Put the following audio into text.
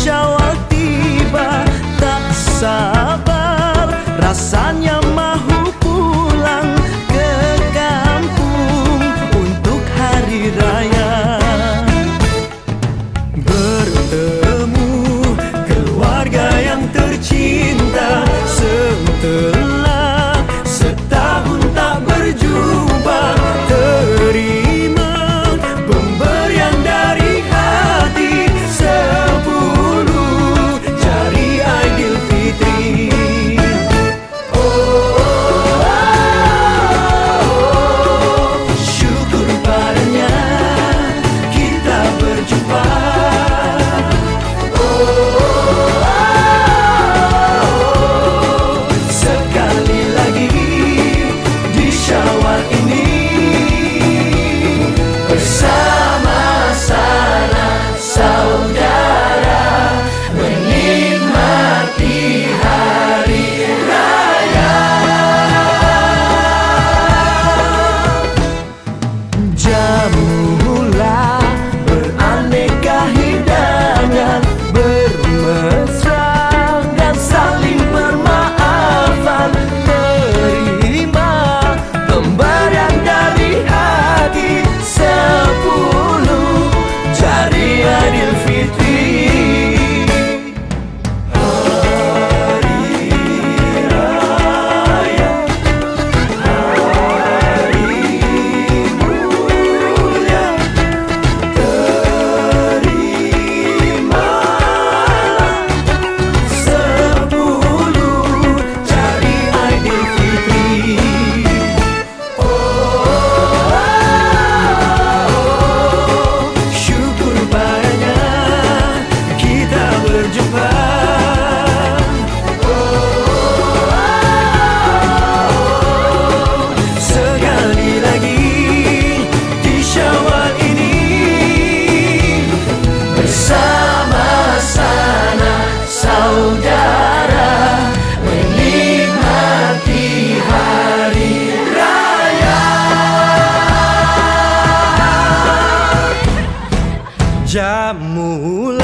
syawal tiba Tak sabar. Rasanya Jamu